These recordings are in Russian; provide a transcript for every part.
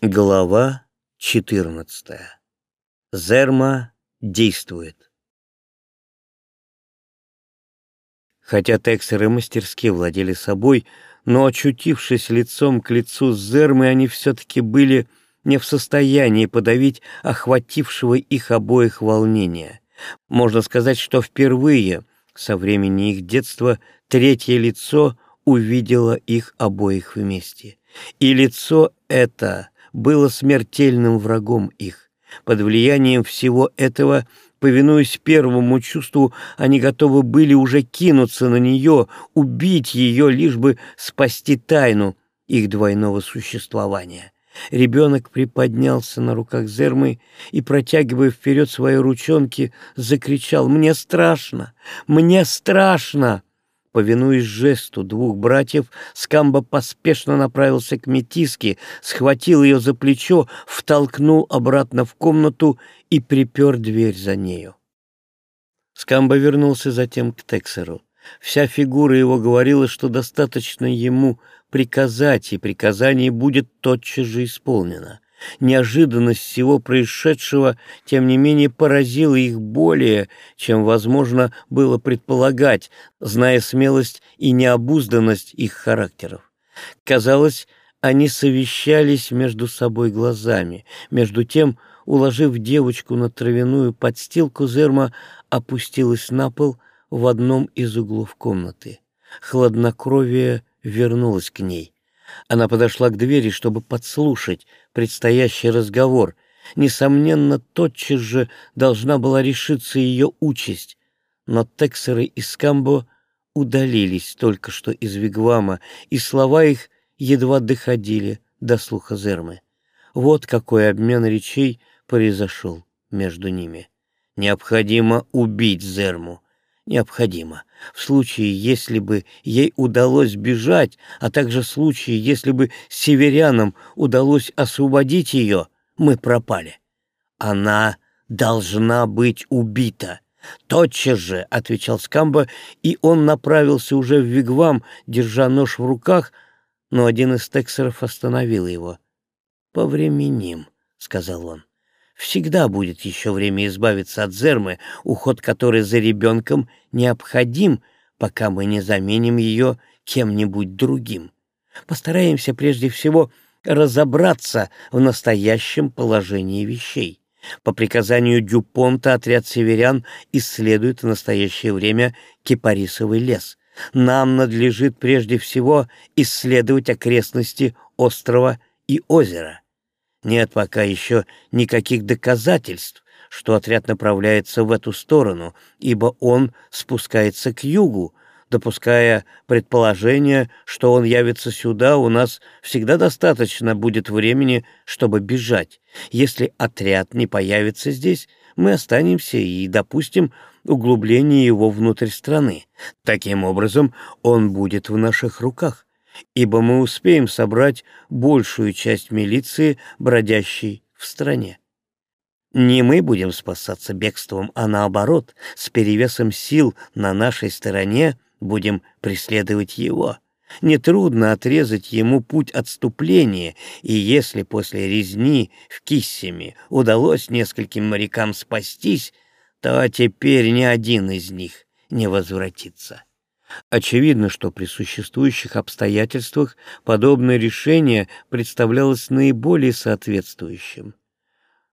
Глава 14. Зерма действует. Хотя Тексеры мастерски владели собой, но, очутившись лицом к лицу с Зермой, они все-таки были не в состоянии подавить охватившего их обоих волнения. Можно сказать, что впервые со времени их детства третье лицо увидело их обоих вместе. И лицо это было смертельным врагом их. Под влиянием всего этого, повинуясь первому чувству, они готовы были уже кинуться на нее, убить ее, лишь бы спасти тайну их двойного существования. Ребенок приподнялся на руках Зермы и, протягивая вперед свои ручонки, закричал «Мне страшно! Мне страшно!» Повинуясь жесту двух братьев, Скамба поспешно направился к метиске, схватил ее за плечо, втолкнул обратно в комнату и припер дверь за нею. Скамба вернулся затем к Тексеру. Вся фигура его говорила, что достаточно ему приказать, и приказание будет тотчас же исполнено. Неожиданность всего происшедшего, тем не менее, поразила их более, чем возможно было предполагать, зная смелость и необузданность их характеров. Казалось, они совещались между собой глазами. Между тем, уложив девочку на травяную подстилку, Зерма опустилась на пол в одном из углов комнаты. Хладнокровие вернулось к ней. Она подошла к двери, чтобы подслушать предстоящий разговор. Несомненно, тотчас же должна была решиться ее участь, но Тексеры и Скамбо удалились только что из Вигвама, и слова их едва доходили до слуха Зермы. Вот какой обмен речей произошел между ними. Необходимо убить Зерму, необходимо. В случае, если бы ей удалось бежать, а также в случае, если бы северянам удалось освободить ее, мы пропали. Она должна быть убита. Тотчас же, — отвечал Скамба, и он направился уже в вигвам, держа нож в руках, но один из тексеров остановил его. «Повременим», — сказал он. Всегда будет еще время избавиться от Зермы, уход которой за ребенком необходим, пока мы не заменим ее кем-нибудь другим. Постараемся прежде всего разобраться в настоящем положении вещей. По приказанию Дюпонта отряд северян исследует в настоящее время Кипарисовый лес. Нам надлежит прежде всего исследовать окрестности острова и озера. Нет пока еще никаких доказательств, что отряд направляется в эту сторону, ибо он спускается к югу, допуская предположение, что он явится сюда, у нас всегда достаточно будет времени, чтобы бежать. Если отряд не появится здесь, мы останемся и допустим углубление его внутрь страны. Таким образом, он будет в наших руках ибо мы успеем собрать большую часть милиции, бродящей в стране. Не мы будем спасаться бегством, а наоборот, с перевесом сил на нашей стороне будем преследовать его. Нетрудно отрезать ему путь отступления, и если после резни в Киссиме удалось нескольким морякам спастись, то теперь ни один из них не возвратится. Очевидно, что при существующих обстоятельствах подобное решение представлялось наиболее соответствующим.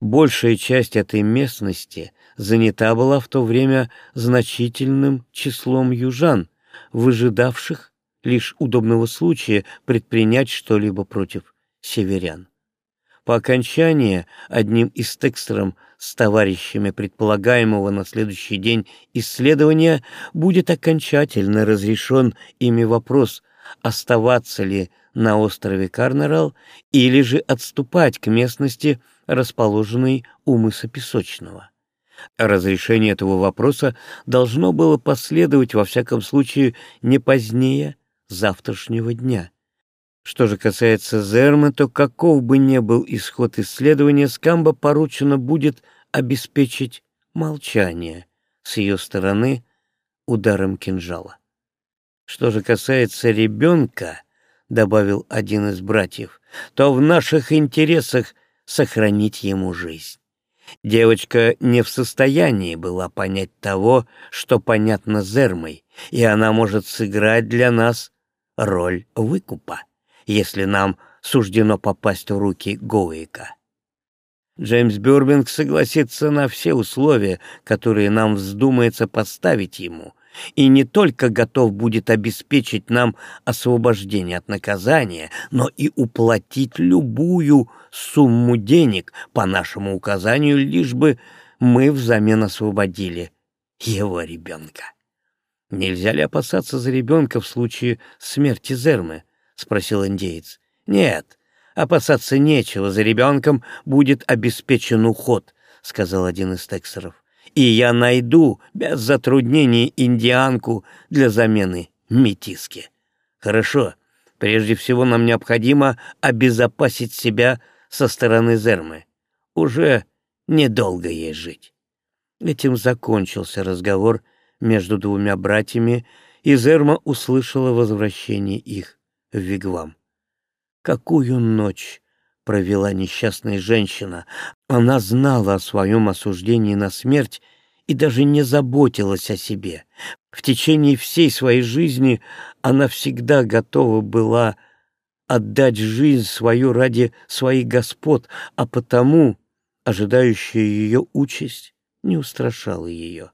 Большая часть этой местности занята была в то время значительным числом южан, выжидавших лишь удобного случая предпринять что-либо против северян. По окончании одним из текстером с товарищами предполагаемого на следующий день исследования будет окончательно разрешен ими вопрос, оставаться ли на острове Карнерал или же отступать к местности, расположенной у мыса Песочного. Разрешение этого вопроса должно было последовать, во всяком случае, не позднее завтрашнего дня. Что же касается Зерма, то каков бы ни был исход исследования, Скамба поручено будет обеспечить молчание с ее стороны ударом кинжала. Что же касается ребенка, добавил один из братьев, то в наших интересах сохранить ему жизнь. Девочка не в состоянии была понять того, что понятно Зермой, и она может сыграть для нас роль выкупа, если нам суждено попасть в руки Гоуика. Джеймс Бёрбинг согласится на все условия, которые нам вздумается поставить ему, и не только готов будет обеспечить нам освобождение от наказания, но и уплатить любую сумму денег по нашему указанию, лишь бы мы взамен освободили его ребенка. «Нельзя ли опасаться за ребенка в случае смерти Зермы?» — спросил индеец. «Нет, опасаться нечего, за ребенком будет обеспечен уход», — сказал один из тексеров и я найду без затруднений индианку для замены метиски. Хорошо, прежде всего нам необходимо обезопасить себя со стороны Зермы. Уже недолго ей жить. Этим закончился разговор между двумя братьями, и Зерма услышала возвращение их в Вигвам. Какую ночь провела несчастная женщина. Она знала о своем осуждении на смерть и даже не заботилась о себе. В течение всей своей жизни она всегда готова была отдать жизнь свою ради своих господ, а потому ожидающая ее участь не устрашала ее.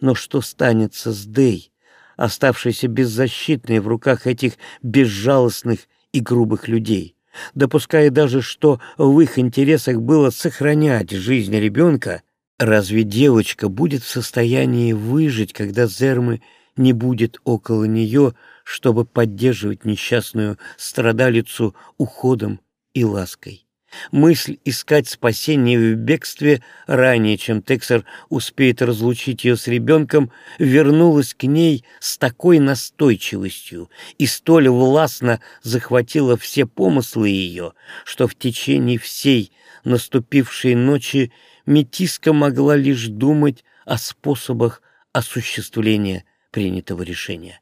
Но что станется с Дей, оставшейся беззащитной в руках этих безжалостных и грубых людей? допуская даже, что в их интересах было сохранять жизнь ребенка, разве девочка будет в состоянии выжить, когда Зермы не будет около нее, чтобы поддерживать несчастную страдалицу уходом и лаской? Мысль искать спасение в бегстве ранее, чем Тексер успеет разлучить ее с ребенком, вернулась к ней с такой настойчивостью и столь властно захватила все помыслы ее, что в течение всей наступившей ночи Метиска могла лишь думать о способах осуществления принятого решения.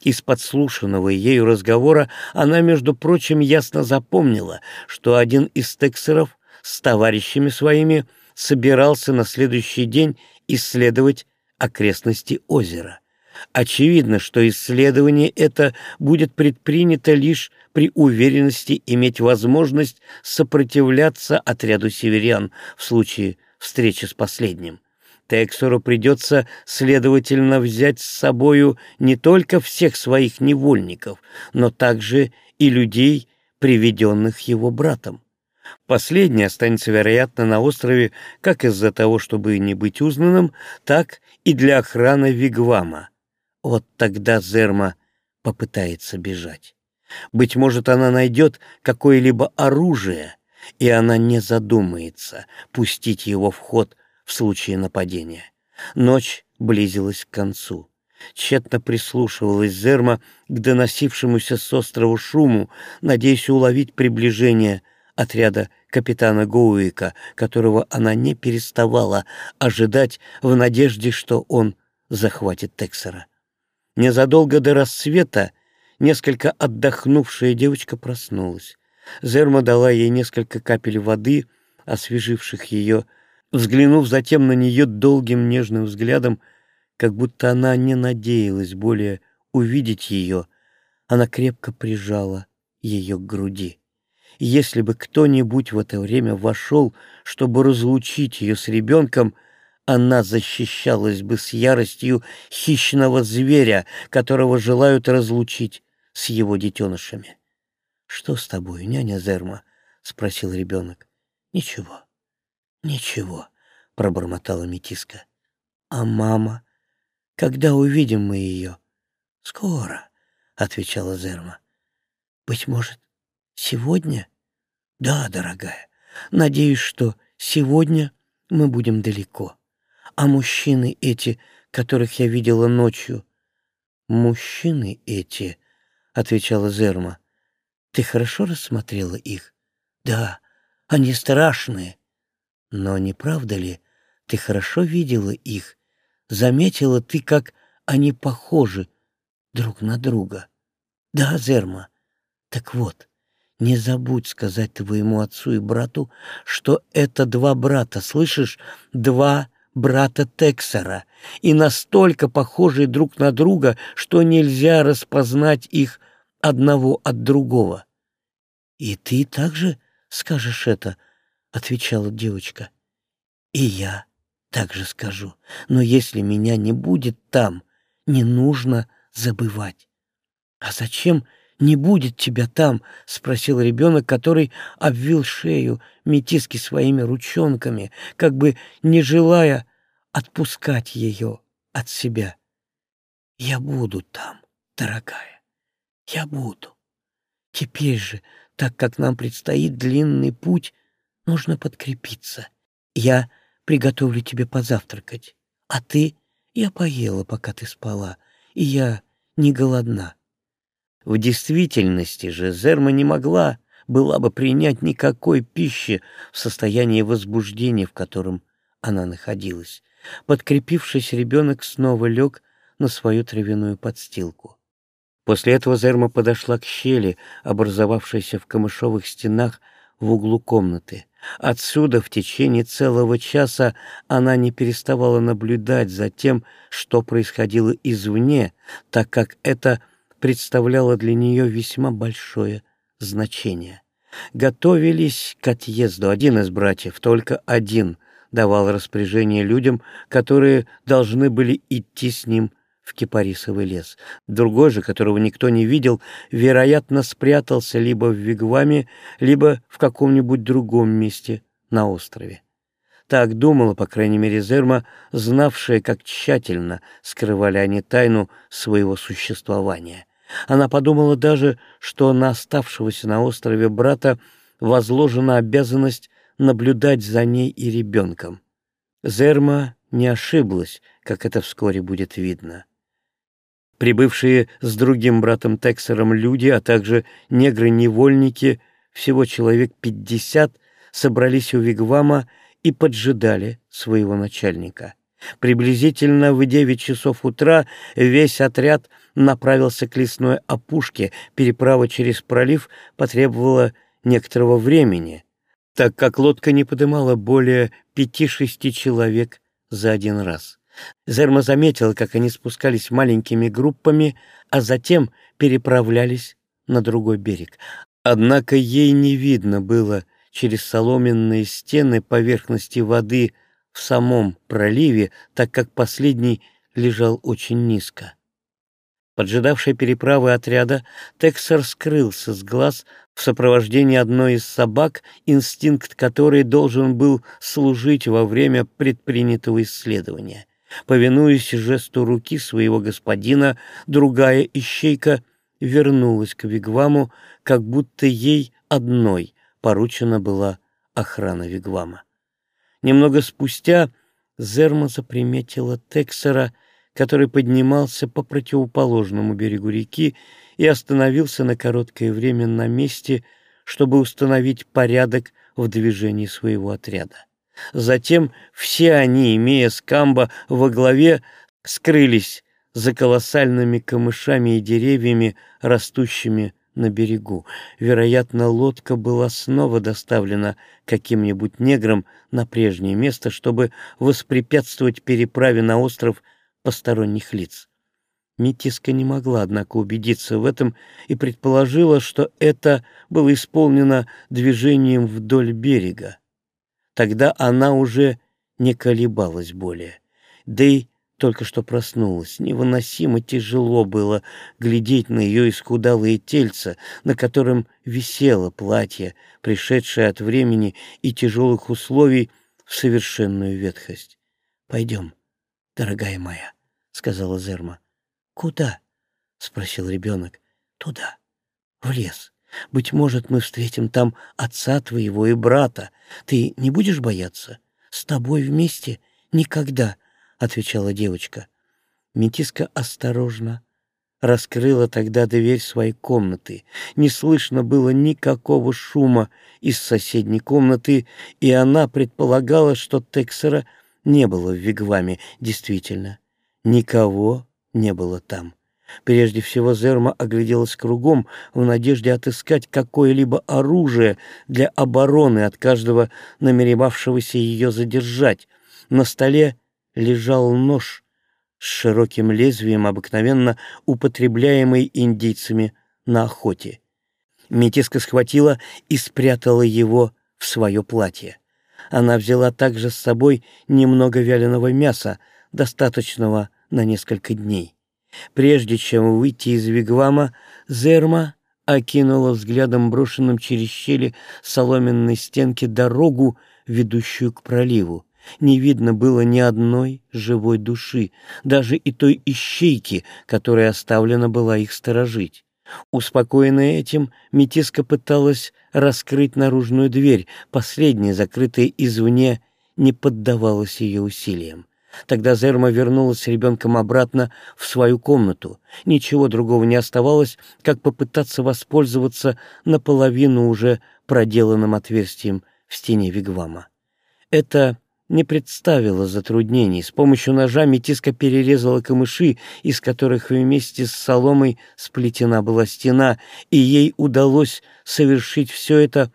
Из подслушанного ею разговора она, между прочим, ясно запомнила, что один из тексеров с товарищами своими собирался на следующий день исследовать окрестности озера. Очевидно, что исследование это будет предпринято лишь при уверенности иметь возможность сопротивляться отряду северян в случае встречи с последним. Тексору придется, следовательно, взять с собою не только всех своих невольников, но также и людей, приведенных его братом. Последний останется, вероятно, на острове как из-за того, чтобы не быть узнанным, так и для охраны Вигвама. Вот тогда Зерма попытается бежать. Быть может, она найдет какое-либо оружие, и она не задумается пустить его в ход в случае нападения. Ночь близилась к концу. Тщетно прислушивалась Зерма к доносившемуся с острова шуму, надеясь уловить приближение отряда капитана Гоуика, которого она не переставала ожидать в надежде, что он захватит Тексера. Незадолго до рассвета несколько отдохнувшая девочка проснулась. Зерма дала ей несколько капель воды, освеживших ее, взглянув затем на нее долгим нежным взглядом, как будто она не надеялась более увидеть ее, она крепко прижала ее к груди. Если бы кто-нибудь в это время вошел, чтобы разлучить ее с ребенком, она защищалась бы с яростью хищного зверя, которого желают разлучить с его детенышами. — Что с тобой, няня Зерма? — спросил ребенок. — Ничего. «Ничего», — пробормотала Метиска. «А мама? Когда увидим мы ее?» «Скоро», — отвечала Зерма. «Быть может, сегодня?» «Да, дорогая. Надеюсь, что сегодня мы будем далеко. А мужчины эти, которых я видела ночью...» «Мужчины эти», — отвечала Зерма. «Ты хорошо рассмотрела их?» «Да, они страшные. Но не правда ли, ты хорошо видела их? Заметила ты, как они похожи друг на друга? Да, Зерма, Так вот, не забудь сказать твоему отцу и брату, что это два брата, слышишь? Два брата Тексера, и настолько похожие друг на друга, что нельзя распознать их одного от другого. «И ты также скажешь это?» — отвечала девочка. «И я также скажу. Но если меня не будет там, не нужно забывать». «А зачем не будет тебя там?» — спросил ребенок, который обвил шею метиски своими ручонками, как бы не желая отпускать ее от себя. «Я буду там, дорогая, я буду. Теперь же, так как нам предстоит длинный путь, нужно подкрепиться. Я приготовлю тебе позавтракать, а ты...» Я поела, пока ты спала, и я не голодна. В действительности же Зерма не могла была бы принять никакой пищи в состоянии возбуждения, в котором она находилась. Подкрепившись, ребенок снова лег на свою травяную подстилку. После этого Зерма подошла к щели, образовавшейся в камышовых стенах в углу комнаты. Отсюда в течение целого часа она не переставала наблюдать за тем, что происходило извне, так как это представляло для нее весьма большое значение. Готовились к отъезду. Один из братьев, только один, давал распоряжение людям, которые должны были идти с ним в Кипарисовый лес. Другой же, которого никто не видел, вероятно, спрятался либо в Вигваме, либо в каком-нибудь другом месте на острове. Так думала, по крайней мере, Зерма, знавшая, как тщательно скрывали они тайну своего существования. Она подумала даже, что на оставшегося на острове брата возложена обязанность наблюдать за ней и ребенком. Зерма не ошиблась, как это вскоре будет видно. Прибывшие с другим братом Тексером люди, а также негры-невольники, всего человек пятьдесят, собрались у Вигвама и поджидали своего начальника. Приблизительно в девять часов утра весь отряд направился к лесной опушке. Переправа через пролив потребовала некоторого времени, так как лодка не подымала более пяти-шести человек за один раз. Зерма заметила, как они спускались маленькими группами, а затем переправлялись на другой берег. Однако ей не видно было через соломенные стены поверхности воды в самом проливе, так как последний лежал очень низко. Поджидавший переправы отряда, Тексер скрылся с глаз в сопровождении одной из собак, инстинкт которой должен был служить во время предпринятого исследования. Повинуясь жесту руки своего господина, другая ищейка вернулась к Вигваму, как будто ей одной поручена была охрана Вигвама. Немного спустя Зерма заприметила Тексера, который поднимался по противоположному берегу реки и остановился на короткое время на месте, чтобы установить порядок в движении своего отряда. Затем все они, имея Скамба во главе, скрылись за колоссальными камышами и деревьями, растущими на берегу. Вероятно, лодка была снова доставлена каким-нибудь негром на прежнее место, чтобы воспрепятствовать переправе на остров посторонних лиц. Метиска не могла, однако, убедиться в этом и предположила, что это было исполнено движением вдоль берега. Тогда она уже не колебалась более. Да и только что проснулась. Невыносимо тяжело было глядеть на ее исхудалые тельца, на котором висело платье, пришедшее от времени и тяжелых условий в совершенную ветхость. «Пойдем, дорогая моя», — сказала Зерма. «Куда?» — спросил ребенок. «Туда, в лес. Быть может, мы встретим там отца твоего и брата. Ты не будешь бояться? С тобой вместе никогда» отвечала девочка. Метиска осторожно раскрыла тогда дверь своей комнаты. Не слышно было никакого шума из соседней комнаты, и она предполагала, что Тексера не было в Вигваме. Действительно, никого не было там. Прежде всего Зерма огляделась кругом в надежде отыскать какое-либо оружие для обороны от каждого намеревавшегося ее задержать. На столе лежал нож с широким лезвием, обыкновенно употребляемый индийцами на охоте. Метиска схватила и спрятала его в свое платье. Она взяла также с собой немного вяленого мяса, достаточного на несколько дней. Прежде чем выйти из вигвама, Зерма окинула взглядом брошенным через щели соломенной стенки дорогу, ведущую к проливу. Не видно было ни одной живой души, даже и той ищейки, которая оставлена была их сторожить. Успокоенная этим, Метиска пыталась раскрыть наружную дверь, последняя, закрытая извне, не поддавалась ее усилиям. Тогда Зерма вернулась с ребенком обратно в свою комнату. Ничего другого не оставалось, как попытаться воспользоваться наполовину уже проделанным отверстием в стене Вигвама. Это не представило затруднений. С помощью ножа метиска перерезала камыши, из которых вместе с соломой сплетена была стена, и ей удалось совершить все это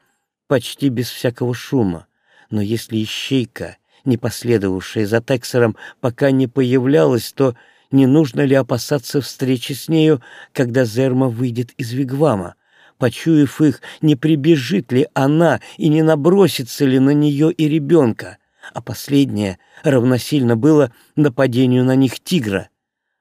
почти без всякого шума. Но если ищейка не последовавшая за Тексером, пока не появлялась, то не нужно ли опасаться встречи с нею, когда Зерма выйдет из Вигвама? Почуяв их, не прибежит ли она и не набросится ли на нее и ребенка? А последнее равносильно было нападению на них тигра.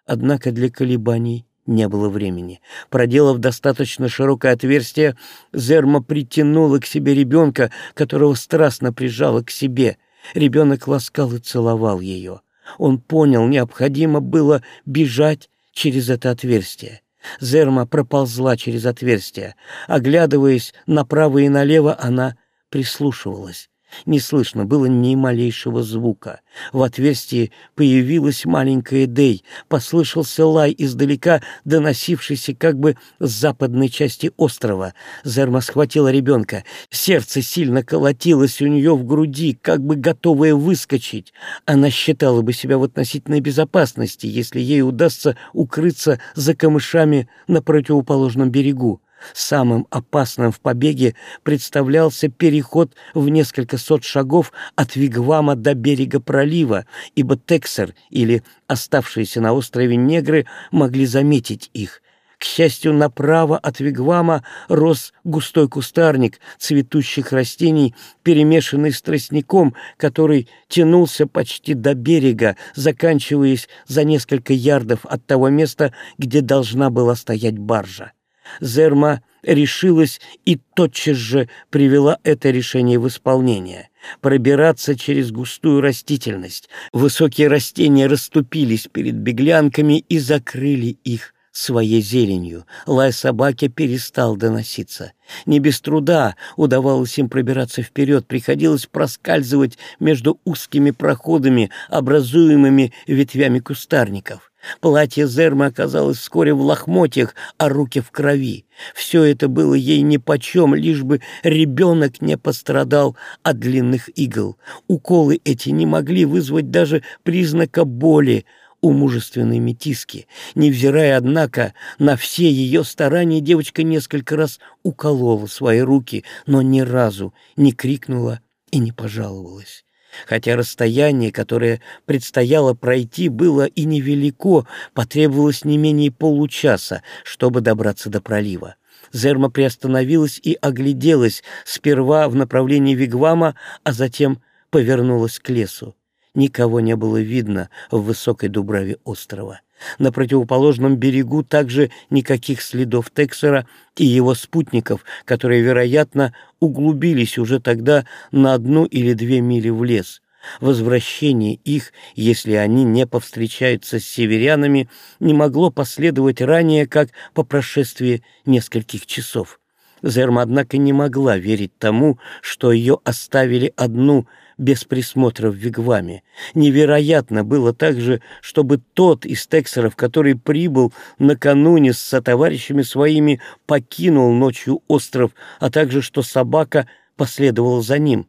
Однако для колебаний не было времени. Проделав достаточно широкое отверстие, Зерма притянула к себе ребенка, которого страстно прижала к себе. Ребенок ласкал и целовал ее. Он понял, необходимо было бежать через это отверстие. Зерма проползла через отверстие. Оглядываясь направо и налево, она прислушивалась. Не слышно было ни малейшего звука. В отверстии появилась маленькая Дей. Послышался лай издалека, доносившийся как бы с западной части острова. Зерма схватила ребенка. Сердце сильно колотилось у нее в груди, как бы готовое выскочить. Она считала бы себя в относительной безопасности, если ей удастся укрыться за камышами на противоположном берегу. Самым опасным в побеге представлялся переход в несколько сот шагов от Вигвама до берега пролива, ибо Тексер или оставшиеся на острове негры могли заметить их. К счастью, направо от Вигвама рос густой кустарник цветущих растений, перемешанный с тростником, который тянулся почти до берега, заканчиваясь за несколько ярдов от того места, где должна была стоять баржа. Зерма решилась и тотчас же привела это решение в исполнение. Пробираться через густую растительность. Высокие растения расступились перед беглянками и закрыли их своей зеленью. Лай собаки перестал доноситься. Не без труда удавалось им пробираться вперед, приходилось проскальзывать между узкими проходами, образуемыми ветвями кустарников. Платье Зермы оказалось вскоре в лохмотьях, а руки в крови. Все это было ей нипочем, лишь бы ребенок не пострадал от длинных игл. Уколы эти не могли вызвать даже признака боли, у мужественной метиски. Невзирая, однако, на все ее старания, девочка несколько раз уколола свои руки, но ни разу не крикнула и не пожаловалась. Хотя расстояние, которое предстояло пройти, было и невелико, потребовалось не менее получаса, чтобы добраться до пролива. Зерма приостановилась и огляделась сперва в направлении Вигвама, а затем повернулась к лесу. Никого не было видно в высокой дубраве острова. На противоположном берегу также никаких следов Тексера и его спутников, которые, вероятно, углубились уже тогда на одну или две мили в лес. Возвращение их, если они не повстречаются с северянами, не могло последовать ранее, как по прошествии нескольких часов. Зерма, однако, не могла верить тому, что ее оставили одну без присмотра в Вигваме. Невероятно было также, чтобы тот из тексеров, который прибыл накануне с сотоварищами своими, покинул ночью остров, а также что собака последовала за ним.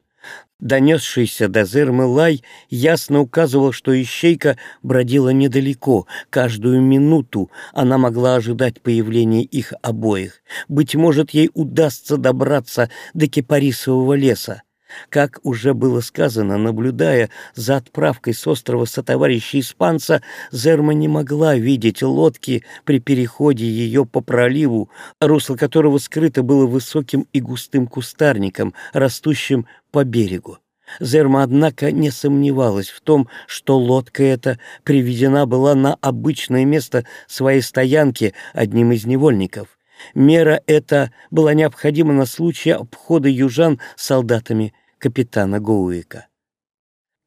Донесшийся до Зермы лай ясно указывал, что ищейка бродила недалеко. Каждую минуту она могла ожидать появления их обоих. Быть может, ей удастся добраться до кипарисового леса. Как уже было сказано, наблюдая за отправкой с острова сотоварища испанца, Зерма не могла видеть лодки при переходе ее по проливу, русло которого скрыто было высоким и густым кустарником, растущим по берегу. Зерма, однако, не сомневалась в том, что лодка эта приведена была на обычное место своей стоянки одним из невольников. Мера эта была необходима на случай обхода южан солдатами капитана Гоуика.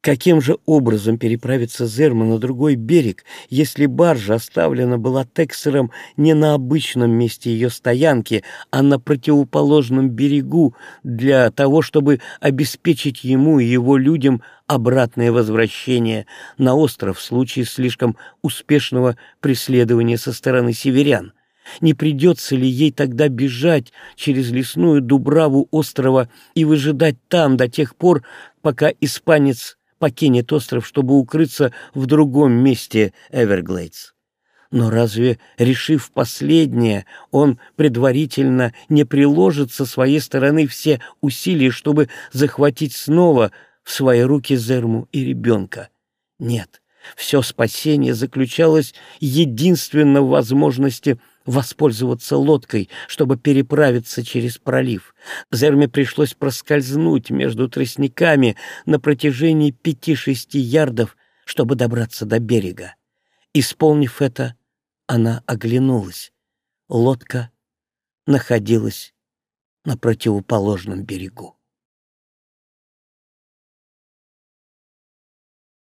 Каким же образом переправиться Зерма на другой берег, если баржа оставлена была Тексером не на обычном месте ее стоянки, а на противоположном берегу для того, чтобы обеспечить ему и его людям обратное возвращение на остров в случае слишком успешного преследования со стороны северян? Не придется ли ей тогда бежать через лесную дубраву острова и выжидать там до тех пор, пока испанец покинет остров, чтобы укрыться в другом месте Эверглейдс? Но разве, решив последнее, он предварительно не приложит со своей стороны все усилия, чтобы захватить снова в свои руки Зерму и ребенка? Нет, все спасение заключалось единственно в возможности воспользоваться лодкой, чтобы переправиться через пролив. Зерме пришлось проскользнуть между тростниками на протяжении пяти-шести ярдов, чтобы добраться до берега. Исполнив это, она оглянулась. Лодка находилась на противоположном берегу.